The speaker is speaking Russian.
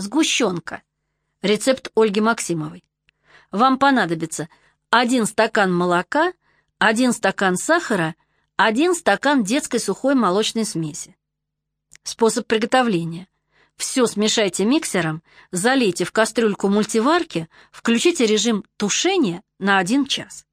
Сгущенка. Рецепт Ольги Максимовой. Вам понадобится 1 стакан молока, 1 стакан сахара, 1 стакан детской сухой молочной смеси. Способ приготовления. Все смешайте миксером, залейте в кастрюльку мультиварки, включите режим тушения на 1 час.